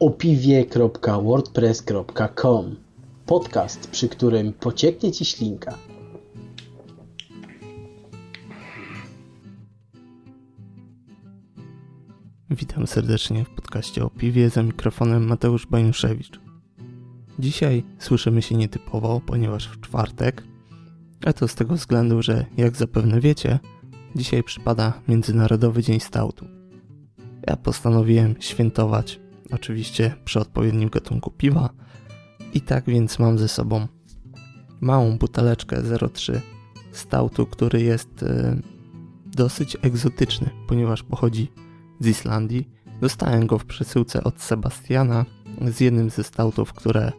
opiwie.wordpress.com Podcast, przy którym pocieknie Ci ślinka. Witam serdecznie w podcaście o piwie za mikrofonem Mateusz Baniuszewicz. Dzisiaj słyszymy się nietypowo, ponieważ w czwartek, a to z tego względu, że jak zapewne wiecie, dzisiaj przypada Międzynarodowy Dzień Stoutu. Ja postanowiłem świętować, oczywiście przy odpowiednim gatunku piwa, i tak więc mam ze sobą małą buteleczkę 03 stoutu, który jest y, dosyć egzotyczny, ponieważ pochodzi z Islandii. Dostałem go w przesyłce od Sebastiana z jednym ze stoutów, które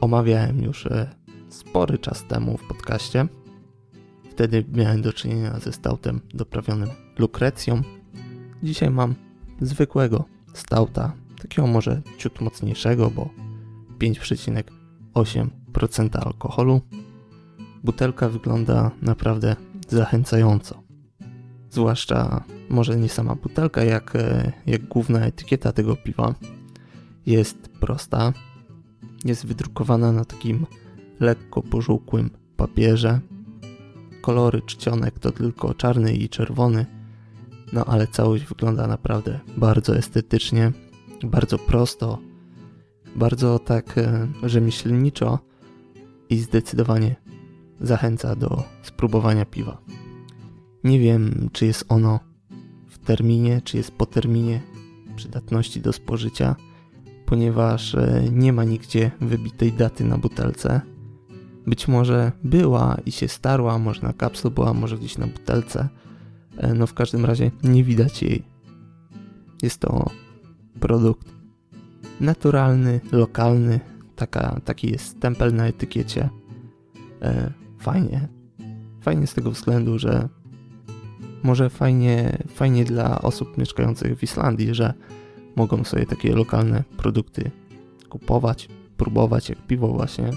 omawiałem już y, spory czas temu w podcaście. Wtedy miałem do czynienia ze stoutem doprawionym lukrecją. Dzisiaj mam zwykłego stouta, takiego może ciut mocniejszego, bo 5,8% alkoholu. Butelka wygląda naprawdę zachęcająco. Zwłaszcza może nie sama butelka, jak, e, jak główna etykieta tego piwa. Jest prosta, jest wydrukowana na takim lekko pożółkłym papierze. Kolory czcionek to tylko czarny i czerwony, no ale całość wygląda naprawdę bardzo estetycznie, bardzo prosto, bardzo tak e, rzemieślniczo i zdecydowanie zachęca do spróbowania piwa. Nie wiem, czy jest ono w terminie, czy jest po terminie przydatności do spożycia, ponieważ e, nie ma nigdzie wybitej daty na butelce. Być może była i się starła, może na kapslu była, może gdzieś na butelce. E, no w każdym razie nie widać jej. Jest to produkt naturalny, lokalny, taka, taki jest stempel na etykiecie. E, fajnie. Fajnie z tego względu, że może fajnie, fajnie dla osób mieszkających w Islandii, że mogą sobie takie lokalne produkty kupować, próbować jak piwo właśnie.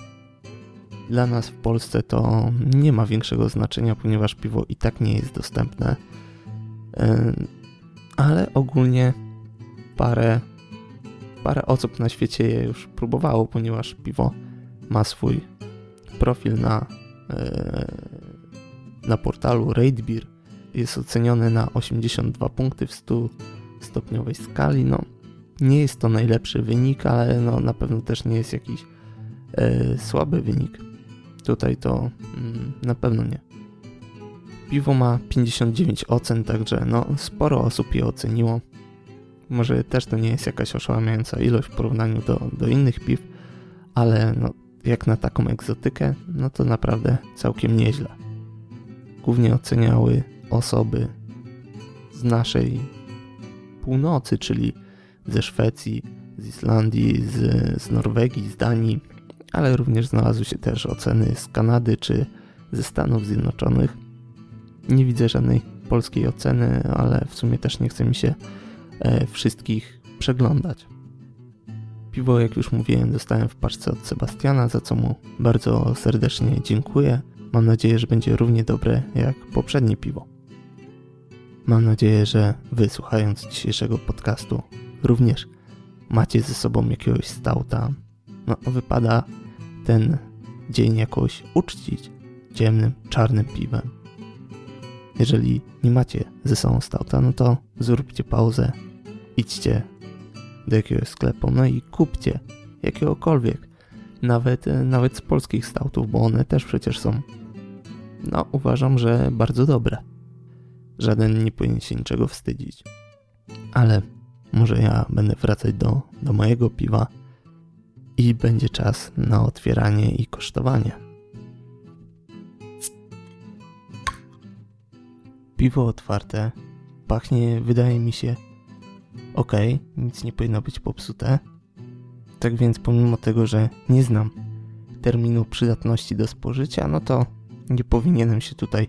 Dla nas w Polsce to nie ma większego znaczenia, ponieważ piwo i tak nie jest dostępne. E, ale ogólnie parę parę osób na świecie je już próbowało, ponieważ piwo ma swój profil na, e, na portalu RateBeer. Jest oceniony na 82 punkty w 100 stopniowej skali. No, nie jest to najlepszy wynik, ale no, na pewno też nie jest jakiś e, słaby wynik. Tutaj to mm, na pewno nie. Piwo ma 59 ocen, także no, sporo osób je oceniło. Może też to nie jest jakaś oszałamiająca ilość w porównaniu do, do innych piw, ale no, jak na taką egzotykę, no to naprawdę całkiem nieźle. Głównie oceniały osoby z naszej północy, czyli ze Szwecji, z Islandii, z, z Norwegii, z Danii, ale również znalazły się też oceny z Kanady czy ze Stanów Zjednoczonych. Nie widzę żadnej polskiej oceny, ale w sumie też nie chce mi się wszystkich przeglądać. Piwo, jak już mówiłem, dostałem w paczce od Sebastiana, za co mu bardzo serdecznie dziękuję. Mam nadzieję, że będzie równie dobre jak poprzednie piwo. Mam nadzieję, że wy słuchając dzisiejszego podcastu również macie ze sobą jakiegoś stauta. No, wypada ten dzień jakoś uczcić ciemnym, czarnym piwem. Jeżeli nie macie ze sobą stauta, no to zróbcie pauzę, idźcie do jakiegoś sklepu, no i kupcie jakiegokolwiek, nawet, nawet z polskich stautów, bo one też przecież są, no uważam, że bardzo dobre. Żaden nie powinien się niczego wstydzić. Ale może ja będę wracać do, do mojego piwa i będzie czas na otwieranie i kosztowanie. Piwo otwarte pachnie, wydaje mi się, ok, nic nie powinno być popsute. Tak więc pomimo tego, że nie znam terminu przydatności do spożycia, no to nie powinienem się tutaj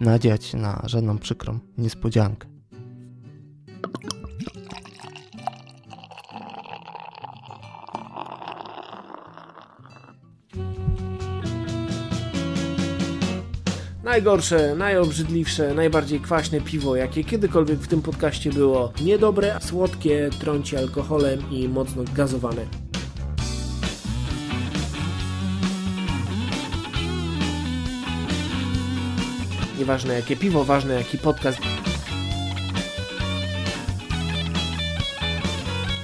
nadziać na żadną przykrą niespodziankę. Najgorsze, najobrzydliwsze, najbardziej kwaśne piwo, jakie kiedykolwiek w tym podcaście było. Niedobre, słodkie, trąci alkoholem i mocno gazowane. Nieważne jakie piwo, ważne jaki podcast.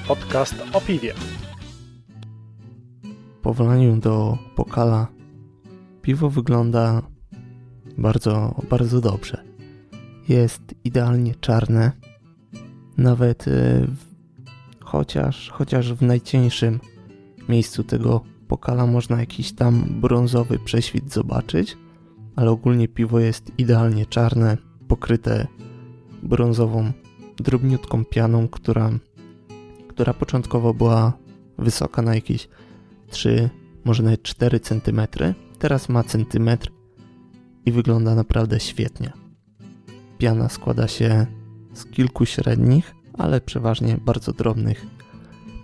Podcast o piwie. Po wlaniu do pokala piwo wygląda bardzo, bardzo dobrze. Jest idealnie czarne, nawet e, w, chociaż, chociaż w najcieńszym miejscu tego pokala można jakiś tam brązowy prześwit zobaczyć, ale ogólnie piwo jest idealnie czarne, pokryte brązową, drobniutką pianą, która, która początkowo była wysoka na jakieś 3, może nawet 4 cm. Teraz ma centymetr i wygląda naprawdę świetnie. Piana składa się z kilku średnich, ale przeważnie bardzo drobnych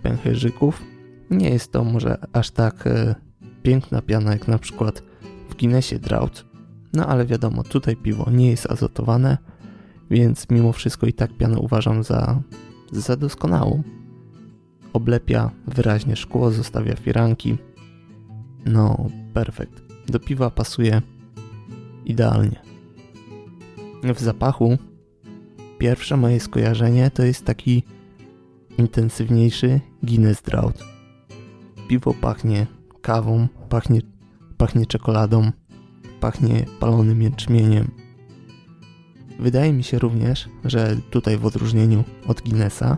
pęcherzyków. Nie jest to może aż tak e, piękna piana jak na przykład w Guinnessie Drought, no ale wiadomo, tutaj piwo nie jest azotowane, więc mimo wszystko i tak pianę uważam za, za doskonałą. Oblepia wyraźnie szkło, zostawia firanki. No, perfekt. Do piwa pasuje idealnie. W zapachu pierwsze moje skojarzenie to jest taki intensywniejszy Guinness Drought. Piwo pachnie kawą, pachnie, pachnie czekoladą, pachnie palonym jęczmieniem. Wydaje mi się również, że tutaj w odróżnieniu od Guinnessa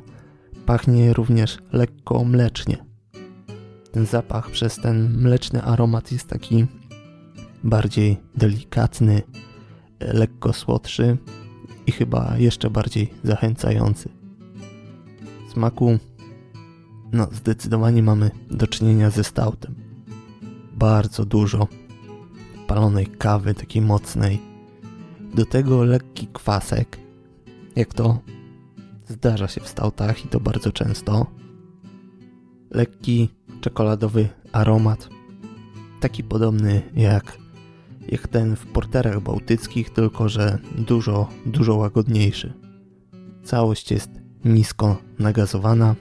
pachnie również lekko mlecznie. Ten zapach przez ten mleczny aromat jest taki bardziej delikatny, lekko słodszy i chyba jeszcze bardziej zachęcający. Smaku, no zdecydowanie mamy do czynienia ze stoutem. Bardzo dużo palonej kawy, takiej mocnej. Do tego lekki kwasek, jak to zdarza się w stoutach i to bardzo często. Lekki czekoladowy aromat, taki podobny jak jak ten w porterach bałtyckich, tylko że dużo, dużo łagodniejszy. Całość jest nisko nagazowana,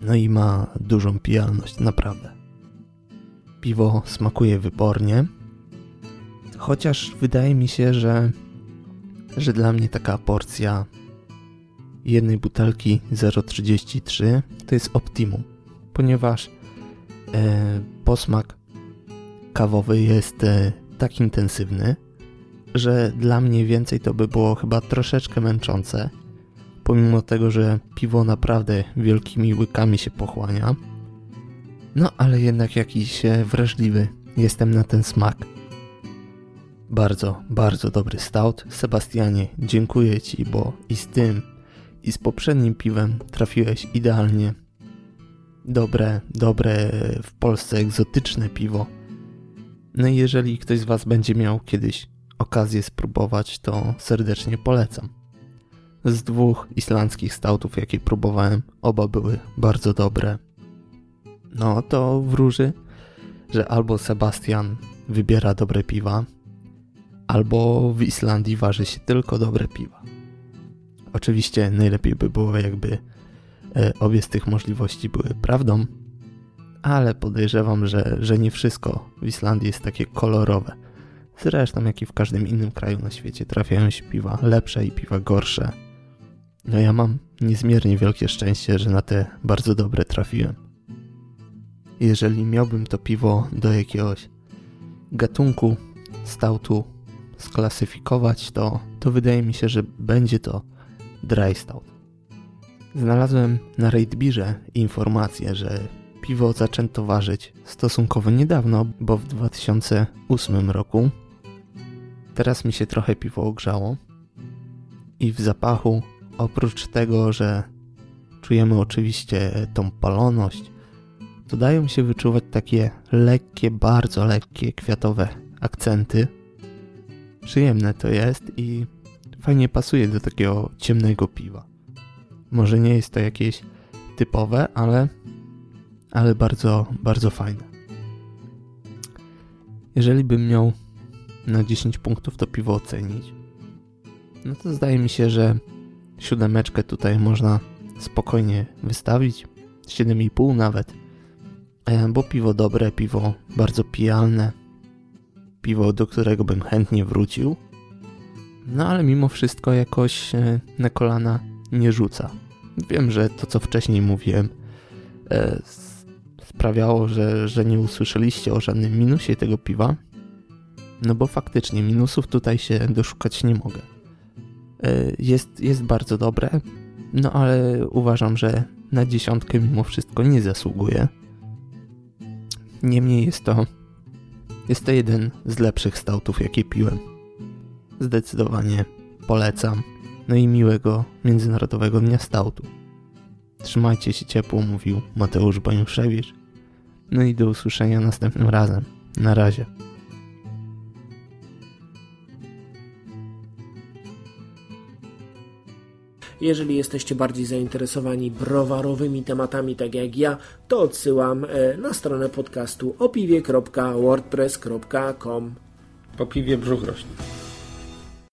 no i ma dużą pijalność, naprawdę. Piwo smakuje wybornie, chociaż wydaje mi się, że, że dla mnie taka porcja jednej butelki 0,33 to jest optimum, ponieważ e, posmak kawowy jest e, tak intensywny, że dla mnie więcej to by było chyba troszeczkę męczące, pomimo tego, że piwo naprawdę wielkimi łykami się pochłania. No ale jednak jakiś wrażliwy jestem na ten smak. Bardzo, bardzo dobry stout. Sebastianie, dziękuję Ci, bo i z tym, i z poprzednim piwem trafiłeś idealnie. Dobre, dobre w Polsce egzotyczne piwo no i jeżeli ktoś z Was będzie miał kiedyś okazję spróbować, to serdecznie polecam. Z dwóch islandzkich stoutów, jakie próbowałem, oba były bardzo dobre. No to wróży, że albo Sebastian wybiera dobre piwa, albo w Islandii waży się tylko dobre piwa. Oczywiście najlepiej by było, jakby e, obie z tych możliwości były prawdą, ale podejrzewam, że, że nie wszystko w Islandii jest takie kolorowe. Zresztą, jak i w każdym innym kraju na świecie, trafiają się piwa lepsze i piwa gorsze. No ja mam niezmiernie wielkie szczęście, że na te bardzo dobre trafiłem. Jeżeli miałbym to piwo do jakiegoś gatunku stoutu sklasyfikować, to, to wydaje mi się, że będzie to dry stout. Znalazłem na Raidbirze informację, że piwo zaczęto ważyć stosunkowo niedawno, bo w 2008 roku. Teraz mi się trochę piwo ogrzało i w zapachu, oprócz tego, że czujemy oczywiście tą paloność, dodają się wyczuwać takie lekkie, bardzo lekkie kwiatowe akcenty. Przyjemne to jest i fajnie pasuje do takiego ciemnego piwa. Może nie jest to jakieś typowe, ale ale bardzo, bardzo fajne. Jeżeli bym miał na 10 punktów to piwo ocenić, no to zdaje mi się, że siódemeczkę tutaj można spokojnie wystawić, 7,5 nawet, e, bo piwo dobre, piwo bardzo pijalne, piwo, do którego bym chętnie wrócił, no ale mimo wszystko jakoś e, na kolana nie rzuca. Wiem, że to co wcześniej mówiłem e, sprawiało, że, że nie usłyszeliście o żadnym minusie tego piwa, no bo faktycznie minusów tutaj się doszukać nie mogę. E, jest, jest bardzo dobre, no ale uważam, że na dziesiątkę mimo wszystko nie zasługuje. Niemniej jest to jest to jeden z lepszych stautów, jakie piłem. Zdecydowanie polecam. No i miłego Międzynarodowego Dnia Stautu. Trzymajcie się ciepło, mówił Mateusz Baniuszewicz. No i do usłyszenia następnym razem. Na razie. Jeżeli jesteście bardziej zainteresowani browarowymi tematami, tak jak ja, to odsyłam e, na stronę podcastu opiwie.wordpress.com. Po piwie brzuch rośnie.